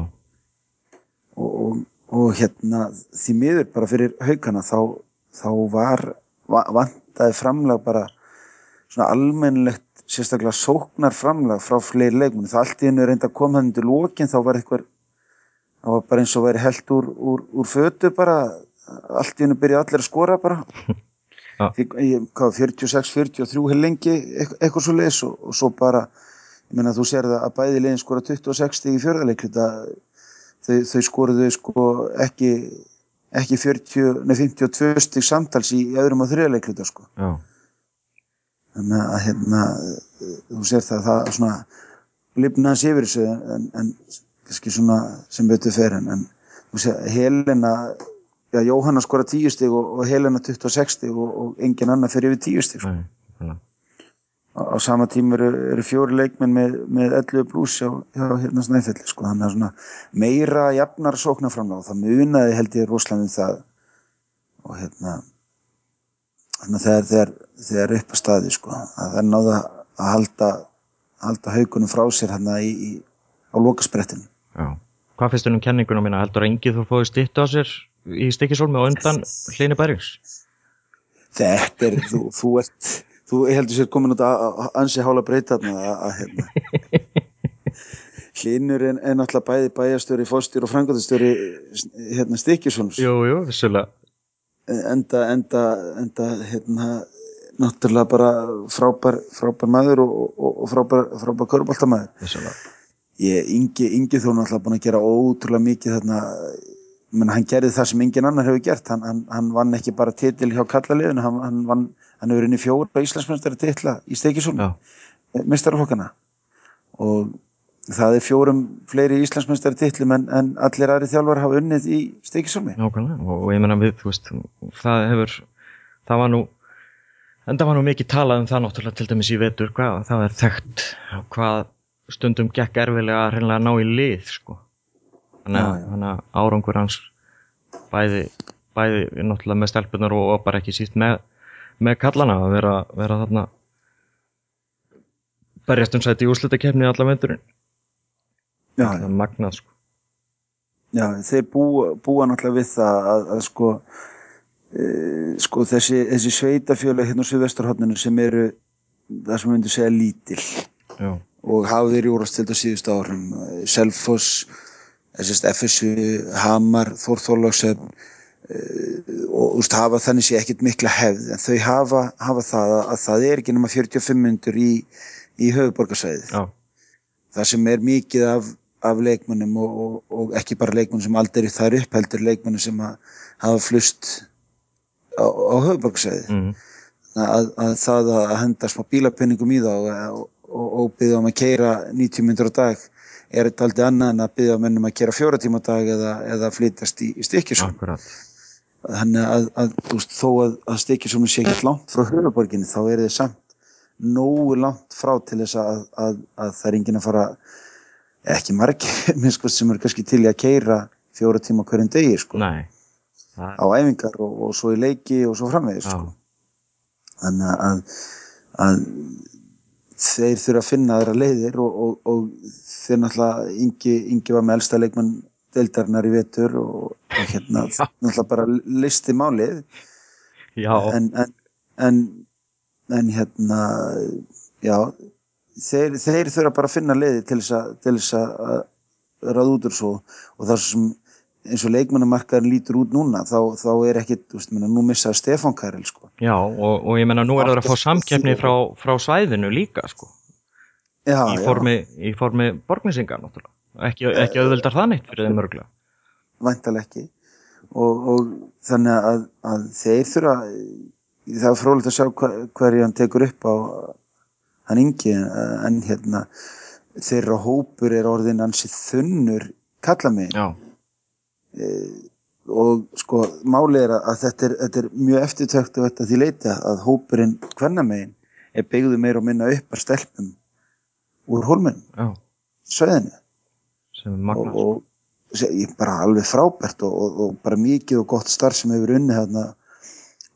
og, og, og hérna því miður bara fyrir haugana þá, þá var va, vantaði framlag bara svona almennilegt sérstaklega sóknar framlag frá fleiri leikmunni það allt í hennu reynda að koma þannig til lókin þá var eitthvað það var bara eins og væri held úr, úr, úr fötu bara allt í hennu byrja allir að skora bara Því, ég, hvað, 46, 43 heil lengi eitthvað, svo leis og, og svo bara ég meina þú sér það að bæði legin skora 26 stig í fjörðarleik þetta þau, þau skoruðu sko ekki ekki 40, nei 52 stig samtals í öðrum og þriðarleik sko. Já, þannig að hérna þú sér það, það svona lifnaðs yfir þessu en, en svona sem betur fer en, en þú sér Helena já, Jóhanna skora 10 stig og, og Helena 26 stig og, og engin annar fyrir yfir 10 stig sko. nei, þannig á, á sama tíma eru, eru fjóri leikmenn með, með 11 brús hjá, hjá hérna Snæfelli sko. þannig að svona meira jafnar sóknarframlega og það munaði held ég rosalega um það og hérna að þegar, þegar, þegar upp að staði sko, að það er náða að halda, halda haugunum frá sér hérna í, í, á lokasprettin já. Hvað finnst þér um kenningunum mína? Heldur að engið þú fóði stýttu á sér í stikisólmi og undan hlýni bærings? þetta er, þú, þú ert þú heldur sér komin út að ansi hála breyta þarna að, að hérna Hlynur er, náttúrulega bæði bæjastjóri, fórstjóri og frangotastjóri hérna Stikjusons Jú, jú, vissulega. enda, enda, enda hérna náttúrulega bara frábær, frábær maður og, og, og frábær, frábær köruboltamæður Vissulega. ég, Ingi, Ingi þú náttúrulega búin að gera ótrúlega mikið þarna menn, hann gerði það sem engin annar hefur gert hann, hann, hann vann ekki bara titil hjá kallaliðinu hann, hann, vann, hann hefur inn í fjóra Íslandsmestari titla í Stekisólm Já, mestaraflokkana og það er fjórum fleiri Íslandsmestari titlum en, en allir aðri þjálfar hafa unnið í Stekisólmi nákvæmlega. Og, ég menna við, þú veist, það hefur, það var nú, en það var nú mikið talað um það náttúrulega til dæmis í vetur, hvað það er þekkt, hvað stundum gekk erfilega að ná í lið, sko. Þannig að, árangur hans bæði, bæði náttúrulega með stelpunar og, og bara ekki síst með, með kallana að vera, vera þarna berjast um sæti í úrslitakefni allan veiturinn. já, Það er magnað, sko. já, þeir búa, búa náttúrulega við það að, að sko e, sko þessi, þessi sveitafjöla hérna á Suðvesturhóttinu sem eru það sem við myndum segja lítil Já, og hafa þeir í úrvastild á síðustu árum. Selfoss FSU, Hamar Þórþólagsöfn og úst, hafa þannig sé ekkit mikla hefð en þau hafa, hafa það að, að það er ekki nema 45 myndur í, í höfuborgarsvæðið það sem er mikið af, af leikmönnum og, og, og ekki bara leikmönnum sem aldrei þar upp heldur leikmönnum sem að hafa flust á, á höfuborgarsvæðið mm, að, að það að henda smá bílapinningum í þá og, og, og byggja um að keira 90 myndur á dag er þetta aldrei annað en að byggja um að keira fjóra tíma dag eða, eða flytast í, í akkurat. þannig að, að veist, þó að, að stykkjusum sé ekki langt frá höfuborginni þá er þið samt nógu langt frá til þess að, að, að það er enginn að fara ekki margir minnst sko, sem er kannski til í að keira fjóra tíma hverjum degi sko, á æfingar og, og svo í leiki og svo framvegis sko. þannig að, að þeir þurfa að finna þeirra leiðir og, og, og þeir náttúrulega Ingi, Ingi var með elsta leikmann deildarinnar í vetur og, og hérna náttúrulega bara listi málið. Já, en, en, en, en hérna já þeir, þeir þurfa bara að finna leiði til þess að, til þess að ráða út úr svo og það sem eins og leikmannamarkaðin lítur út núna þá, þá er ekkit, þú veist, minna, nú missaði Stefán Karel sko. já og, og ég menna nú er það að fá samkeppni frá, frá svæðinu líka sko, já, í formi, í formi náttúrulega, ekki, ekki auðveldar það neitt fyrir þeim örgla. væntalega ekki. Og, og þannig að, að þeir þurfa það er frólægt að sjá hva, hverju hann tekur upp á hann yngi en hérna þeirra hópur er orðin ansið þunnur kalla mig Já, og sko málið er að þetta er, þetta er mjög eftirtökt og þetta því leita að hópurinn hvernamegin er byggðu meira og minna upp að stelpum úr hólminn, já, sveðinu. Sem og, og ég bara alveg frábært og, og, og bara mikið og gott starf sem hefur unnið þarna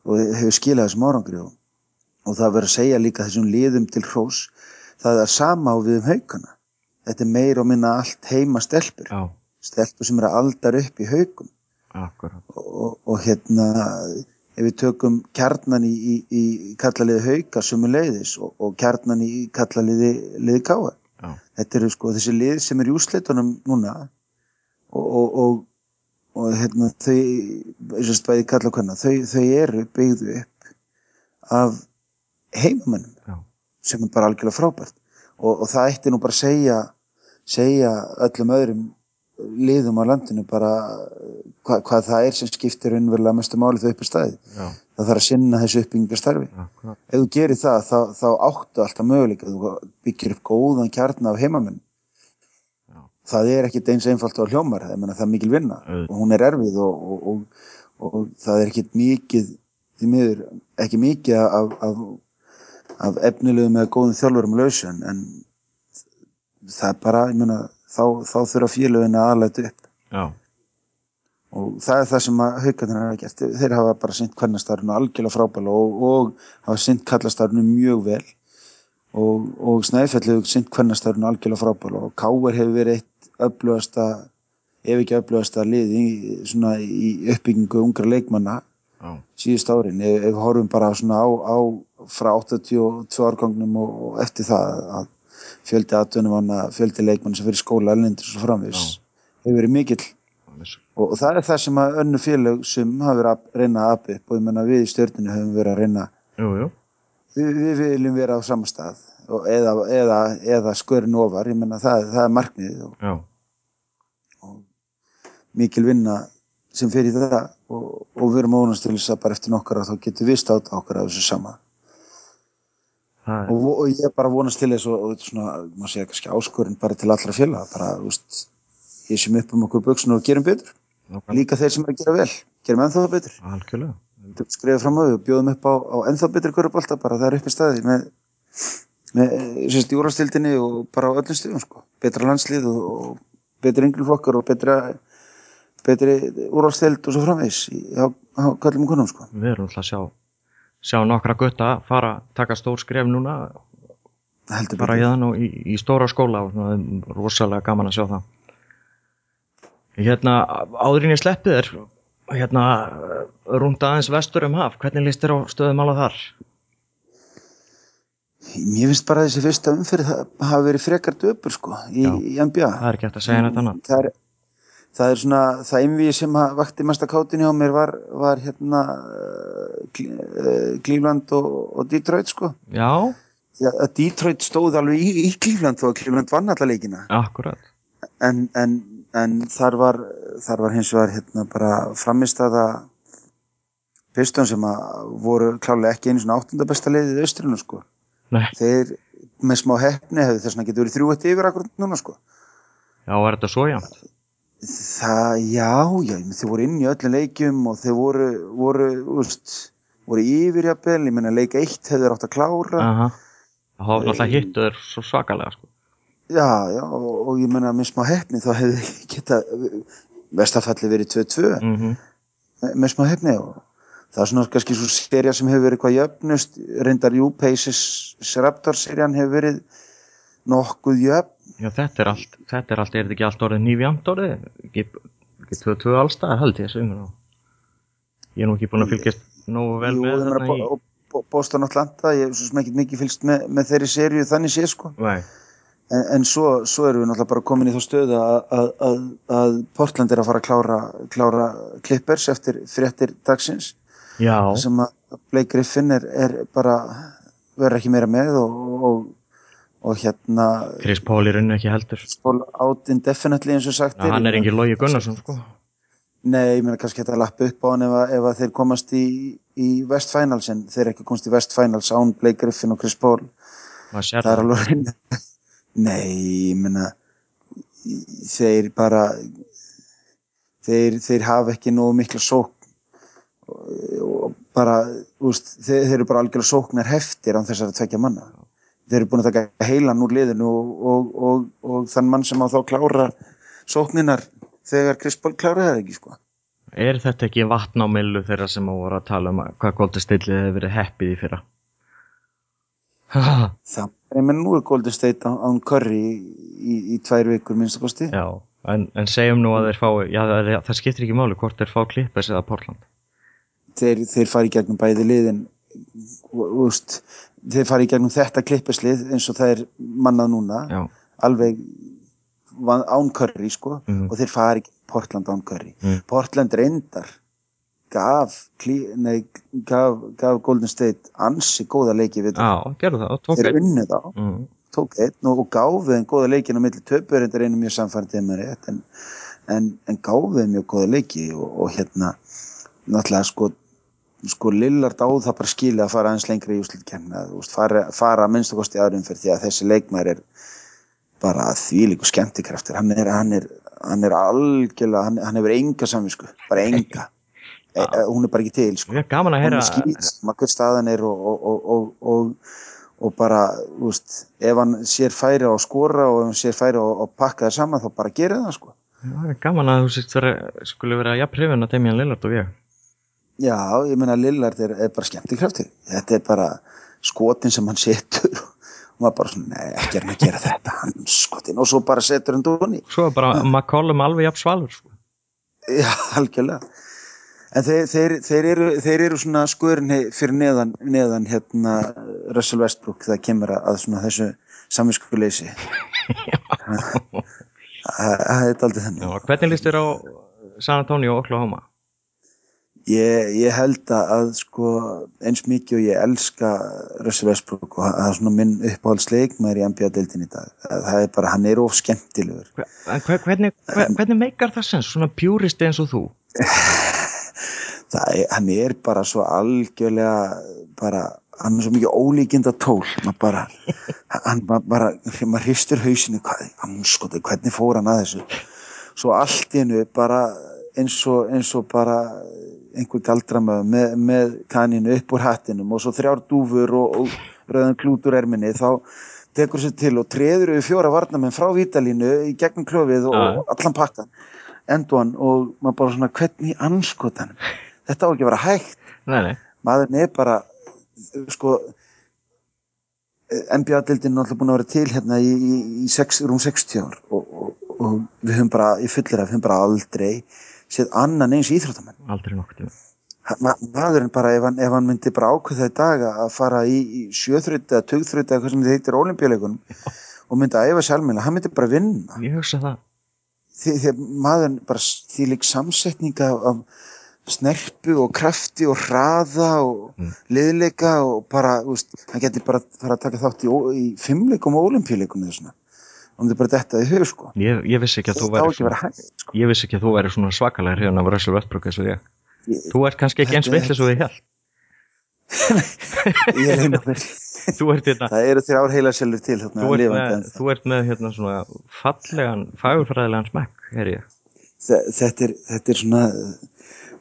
og hefur skilað þessum árangri. Og, og það verður að segja líka þessum liðum til hrós það er sama á við um haukana. Þetta er meira og minna allt heima stelpur Já, stelpur sem eru aldar upp í haukum. Akkurat. og, og hérna ef við tökum kjarnan í, í, í kallaliði hauka sem er leiðis og, og kjarnan í kallaliði liði káa þetta eru sko þessi lið sem er í úrslitunum núna og, og, og, og hérna þau hvernig þau, þau eru byggðu upp af heimamennum já, sem er bara algjörlega frábært. Og, og það ætti nú bara að segja segja öllum öðrum liðum á landinu bara hva, hvað það er sem skiptir raunverulega mestu máli þau upp í staði já, það þarf að sinna þessu uppbyggingastarfi ef þú gerir það þá, þá áttu alltaf möguleika. Þú byggir upp góðan kjarn af heimamenn. Já. það er ekkit eins einfalt og hljómar meina, það er mikil vinna. Auðvitað. og hún er erfið og, og, og, og það er ekkit mikið miður ekki mikið af, af, af efnilegum eða góðum þjálfurum lausu en, en það er bara, ég meina þá, þá þurfa félögin að aðlæta upp. Já, og það er það sem að haugarnir hafa gert. Þeir hafa bara sint kvennastarfinu algjörlega frábæla og, og hafa sint kallastarfinu mjög vel. Og, og Snæfell hefur sint kvennastarfinu algjörlega frábæla og Káir hefur verið eitt öflugasta ef ekki öflugasta lið í, svona, í uppbyggingu ungra leikmanna já, síðust árin. Ef, við horfum bara svona á, á frá 82 árgangnum og, og eftir það að fjöldi atvinnumanna, fjöldi leikmann sem fyrir skóla erlendur og svo framvis Já. hefur verið mikill og, það er það sem að önnu félög sem hafa verið að reyna að apa upp og ég menna við í stjórninu höfum verið að reyna jú, jú, við, við viljum vera á sama stað og, eða, eða, eða skörin ofar ég menna það, það er markmið og, og mikil vinna sem fyrir það og, og við erum ónast til þess að bara eftir nokkar að þá getum við státa okkar af þessu sama. Og, og ég er bara vonast til þess og, og svona, maður segja kannski áskorinn bara til allra félaga bara, þú veist, ég sem upp um okkur buksunar og gerum betur nákvæmlega, líka þeir sem er að gera vel, gerum ennþá betur skrifa fram á þau og bjóðum upp á, á ennþá betri körubólta bara það er upp í staði með, með sérst í úrastildinni og bara á öllum stíðum sko. betra landslið og, og betri yngluflokkar og betra betri úrvastild og svo framvegs á, á kallum konum sko. Við erum alltaf að sjá, sjá nokkra gutta fara, taka stór skref núna, heldur fara í betur og í, í stóra skóla og rosalega gaman að sjá það. Hérna, áðurinn ég sleppið þér, hérna, rúnda aðeins vestur um haf, hvernig líst þér á stöðumála þar? mér finnst bara þessi fyrsta umfyrir það hafa verið frekar döpur sko í, í NBA Það er ekki hægt að segja neitt annað. það er, það er svona það einvið sem vakti mesta kátin hjá mér var, var hérna uh, Cleveland og, og Detroit sko Já, Já, Detroit stóð alveg í, þó að Cleveland vann alla leikina akkurat. en, en, en þar var þar var hins vegar hérna bara framistaða Piston sem að voru klálega ekki einu svona áttunda besta liðið austrinu sko. Nei, þeir með smá hefni hefðu þess vegna getur verið þrjú eitt yfir akkur núna sko. Já, er þetta svo jæmt? það, já, já, þeir voru inn í öllum leikjum og þeir voru voru, úst, voru yfir jafnvel, ég meina leik eitt hefðu þeir átt að klára. Aha, það hafa náttúrulega hittu þér svo svakalega, sko. Já, já, og, og ég menna með smá hefni þá hefði geta vestafalli verið 2-2 Mm með, með smá hefni og það er svona kannski svo serja sem hefur verið hvað jöfnust reyndar jú, Pacers Raptors serjan hefur verið nokkuð jöfn. Já, þetta er allt, þetta er allt, er þetta ekki allt orðið nýfjamt orðið? Ekki, ekki tvö, tvö allstaðar held ég þessu. Ég er nú ekki búinn að fylgjast nógu vel Jú, með Bo- Boston Atlanta, ég hef svo sem ekki mikið fylgst með, með þeirri serju þannig sé sko. Nei, en, en svo, svo erum við náttúrulega bara komin í þá stöðu að, að, að, Portland er að fara að klára, klára Clippers eftir fréttir dagsins. Já, sem að Blake Griffin er, er bara verður ekki meira með og, og, og hérna Chris Paul í rauninni ekki heldur. Paul out indefinitely eins og sagt Já, hann er engin Logi Gunnarsson, sko. Nei, ég meina kannski hægt að lappa upp á hann ef, ef að þeir komast í, í West Finals en þeir ekki komast í West Finals án Blake Griffin og Chris Paul. Það er alveg Nei, ég meina þeir bara þeir, þeir hafa ekki nógu mikla sókn. Og, bara úst, þeir, þeir eru bara algjörlega sóknar heftir án þessar að tvekja manna. Þeir eru búin að taka heilan úr liðinu og, og, og, og þann mann sem á þá klára sókninar þegar Chris Paul klára það ekki sko. Er þetta ekki vatn á millu þeirra sem á voru að tala um að hvað liðið hefur verið heppið í fyrra? Það er með nú er Golden State án, Curry í, í, tvær vikur minnstakosti já, en, en segjum nú að þeir fá, já það, það skiptir ekki máli hvort þeir fá Clippers eða Portland. þeir, þeir fari í gegnum bæði liðin úst, þeir fari í gegnum þetta klippeslið eins og það er mannað núna Já, alveg án Curry sko Mhm. og þeir fari í Portland án Curry Mm. Portland reyndar gaf, nei, gaf, gaf Golden State ansi góða leiki við já, gerðu það og tók þeir einn. unnu þá. Mm. tók einn og, og gáfu þeim góða leikin á milli. Töpur reyndar einu mjög samfærið en, en, en gáfu þeim mjög góða leiki og, og hérna náttúrulega sko sko Lillard á það bara skilja að fara aðeins lengri í úslitkemna fara, fara að minnstu kosti aðrum fyrir því að þessi leikmær er bara því líku skemmtikraftur. Hann er, hann er, hann er algjörlega hann, hann hefur enga samvisku, bara enga hún er bara ekki til sko gaman að heyra maður staðan er og, og, og, og, og, og bara, úst, ef hann sér færi á að skora og ef hann sér færi á að pakka það saman þá bara gera það sko. Er gaman að þú vera, skulle vera jafn hrifin að Damian Lillard og ég. Já, ég meina Lillard er, er bara skemmtikraftur. Þetta er bara skotin sem hann setur og maður bara svona, nei, ekki er hann að gera þetta, hann skotin og svo bara setur hann dóni. Svo er bara McCollum alveg jafn svalur, sko. Já, algjörlega. En þeir, þeir, þeir, eru, þeir eru svona skurin fyrir neðan, neðan hérna Russell Westbrook það kemur að, svona þessu samvinskuleysi. Það er aldrei. Já, hvernig líst þér á San Antonio og Oklahoma? Ég, ég held að, sko, eins mikið og ég elska Russell Westbrook og það er svona minn uppáhaldsleikmaður í NBA-deildin í dag. Það er bara, hann er of skemmtilegur. Hvernig, hver, hvernig meikar það sens, svona pjúristi eins og þú? Er, hann er bara svo algjörlega bara, hann er svo mikið ólíkinda tól. Maður bara, hann bara maður hristur hausinu, hvað, hann skoði hvernig fór hann að þessu? Svo allt í hennu bara eins og, eins og bara einhver galdramöð með, með kaninu upp úr hattinum og svo þrjár dúfur og, og rauðan klútur erminni þá tekur sér til og treður við fjóra varnamenn frá Vítalínu í gegnum klöfið og Já. allan pakkan enduan og maður bara svona hvernig anskotan þetta á ekki að vera hægt. Nei, nei, maðurinn er bara sko NBA-dildin er náttúrulega búin að vera til hérna í, í, í sex, rúm 60 ár og, og, og við höfum bara, ég fullir að við höfum bara aldrei séð annan eins íþróttamenn. Aldrei. Ha- ma maðurinn bara ef hann, ef hann myndi bara ákveða í dag að fara í, í sjöþröyti eða tugþröyti eða hvað sem þið heitir ólimpíuleikunum og myndi að æfa sjálfmjöla, hann myndi bara vinna. Ég hugsa það. því að maðurinn bara því lík samsetninga af, af snerpu og krafti og hraða og Mm. liðleika og bara, úst, hann getur bara fara að taka þátt í, í fimmleikum og olimpíuleikum eða svona og myndi bara detta í hug sko Ég, ég vissi ekki að þú það væri svona, sko. ég vissi ekki að þú væri svona svakalega hrifin af Russell Westbrook eins og ég. ég, Þú ert kannski ekki eins Þetta er- vitlis og ég held. ég Þú ert hérna, það eru þrjár heilaselur til þarna þú ert með, þú ert með hérna svona fallegan, fagurfræðilegan smekk, er ég. Þe- þetta er, þetta er svona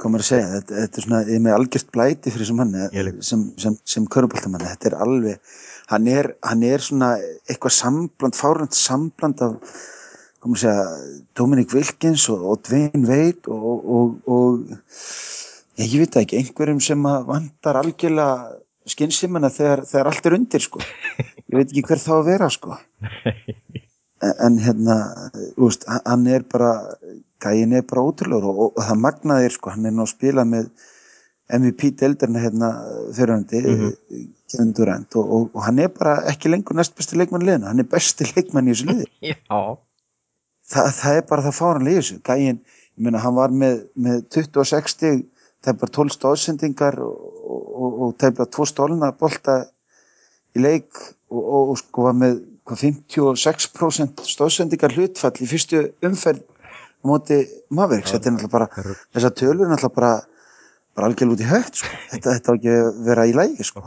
hvað maður að segja, þetta, þetta er svona ég er með algjört blæti fyrir þessum líka. sem, sem, sem köruboltamanni, þetta er alveg hann er, hann er svona eitthvað sambland, fárand sambland af hvað maður að segja Dominic Wilkins og, og Dwayne Wade og, og, og ég, veit ekki, einhverjum sem að vantar algjörlega skynnsimana þegar, þegar allt er undir sko. ég veit ekki hver þá að vera sko. en, en hérna úst, hann er bara gæin er bara ótrúlegur og, og, það magnaðir sko, hann er ná að spila með MVP-deldarna hérna fyrirhandi mm -hmm. Kevin Durant og, og, og hann er bara ekki lengur næst besti leikmann liðinu, hann er besti leikmann í þessu liði. Þa, það er bara það fáranlega í þessu. Gæin, ég meina hann var með, með 26 stig það er bara 12 stóðsendingar og, og það er bara 2 stólna bolta í leik og sko var með 56% stóðsendingar hlutfall í fyrstu umferð á móti Mavericks, þetta er náttúrulega bara þessar tölur er náttúrulega bara bara algjörlega út í högt sko. þetta, þetta á ekki að vera í lægi sko.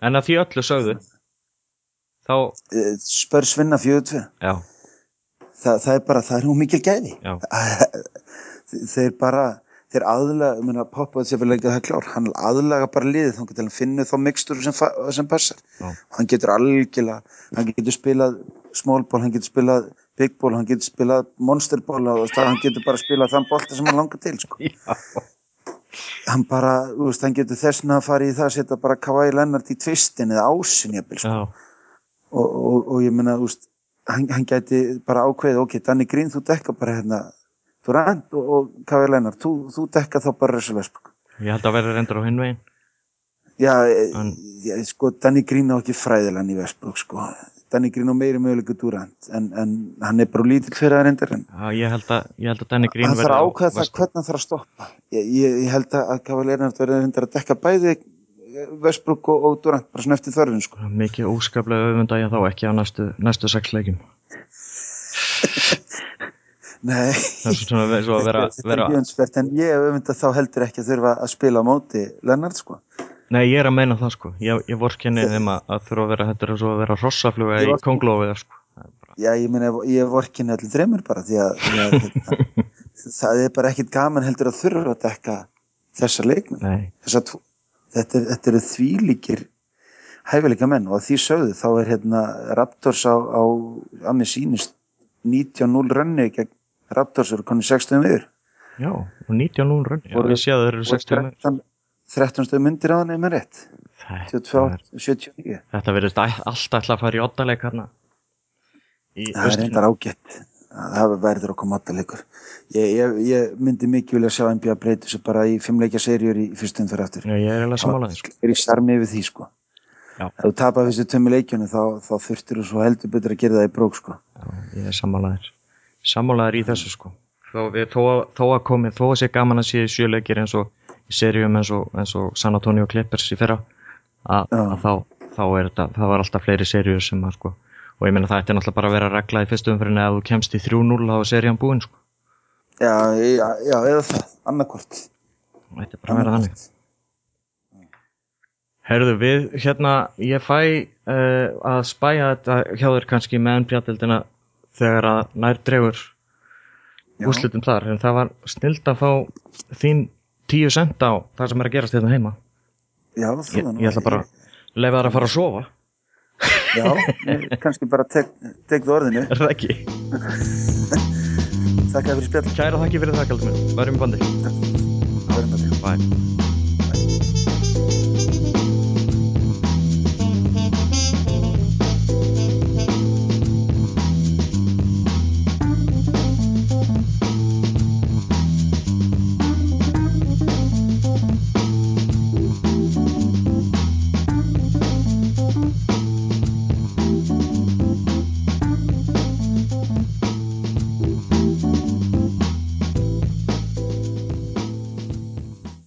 en að því öllu sögðu þá eh, spör svinna fjöðu Þa, það er bara, það er nú mikil gæði. Þeir bara þeir aðlaga, mér að poppa þetta sér það klár, hann aðlaga bara liðið þá finnið þá mikstur sem, sem passar. Já. hann getur algjörlega hann getur spilað smólból hann getur spilað bigból, hann getur spilað monsterból og hann getur bara spilað þann bólta sem hann langar til sko. Hann bara, þú veist, hann getur þessna að fara í það að setja bara Kawhi Leonard í tvistin eða ásin jafnvel sko. og, og, og ég menna, þú veist hann, hann geti bara ákveðið, ok, Danny Green þú dekka bara hérna Durant og, og Kawhi Leonard, þú, þú dekka þá bara Russell Westbrook. Ég held að verða reyndur á hinvegin Já, hann... ég, sko, Danny Green á ekki fræðilegan í Westbrook, sko Danny Green á meiri mögulegu Durant en, en hann er bara lítill fyrir það reyndar ég held að, ég held að Danny Green hann þarf að ákvæða það hvernig hann þarf að stoppa. Ég, ég, ég held að Kawhi Leonard verði reyndar að dekka bæði Westbrook og, og Durant bara svona eftir þörfun sko. Mikið óskaplega öfunda ég þá ekki á næstu, næstu sex leikim Nei. Það er svona að vera, vera... En ég öfunda þá heldur ekki að þurfa að spila á móti Leonard sko Nei, ég er að meina það sko. Ég, ég vor ekki henni þeim að þurfa að vera þetta er svo að vera rossafluga í konglófið sko. Já, ég meina, ég vor ekki henni allir dröymur bara því að það, hérna, það er bara ekkit gaman heldur að þurfa að dekka þessar leikmenn. Þessa, Þetta eru er því líkir hæfileika menn og að því sögðu þá er hérna Raptors á, á að mér sínist 19-0 rönni gegn Raptors og konið 60 um yfir Já, og 19-0 rönni. Og, og, og 13 13 stöðu myndir á hann eða með rétt. 79 Þetta verðist alltaf að fara í ottaleg hérna Það er reyndar ágætt. Það verður okkur mattaleikur ég, ég, ég myndi mikið vilja sjá NBA breytið sem bara í fimmleikja serjur í fyrstum fyrir aftur. Ég er alveg samanlæðið sko. er í starmi við því sko. Já. ef þú tapar fyrstu tömmu leikjunni þá, þá þurftur þú svo heldur betur að gera það í brók sko. Já, ég er samanlæðir samanlæðir í þessu sko. Þó, við, þó, þó að komi, þó að sé gaman að sé sjöleikir eins og í serjum eins og, eins og San Antonio Clippers í fyrra að, að þá, þá er þetta, það var alltaf fleiri serjur sem að sko og ég meina það ætti náttúrulega bara að vera regla í fyrstu umfyrinni að þú kemst í 3-0 þá er serjan búinn sko. Já, já, já, eða það, annarkort Það ætti bara að vera þannig. Herðu við, hérna, ég fæ uh, að spæja þetta hjá þér kannski með ennbjadildina þegar að nær dregur úslutum þar, en það var snild að fá þín tíu cent á það sem er að gerast hérna heima. Já, ég, ég ætla bara að lefa það að fara að sofa. Já, kannski bara tegðu tek orðinu. Er það ekki? Þakka fyrir spjall Kæra þakki fyrir minn. Varum bandi. Varum bandi. Bye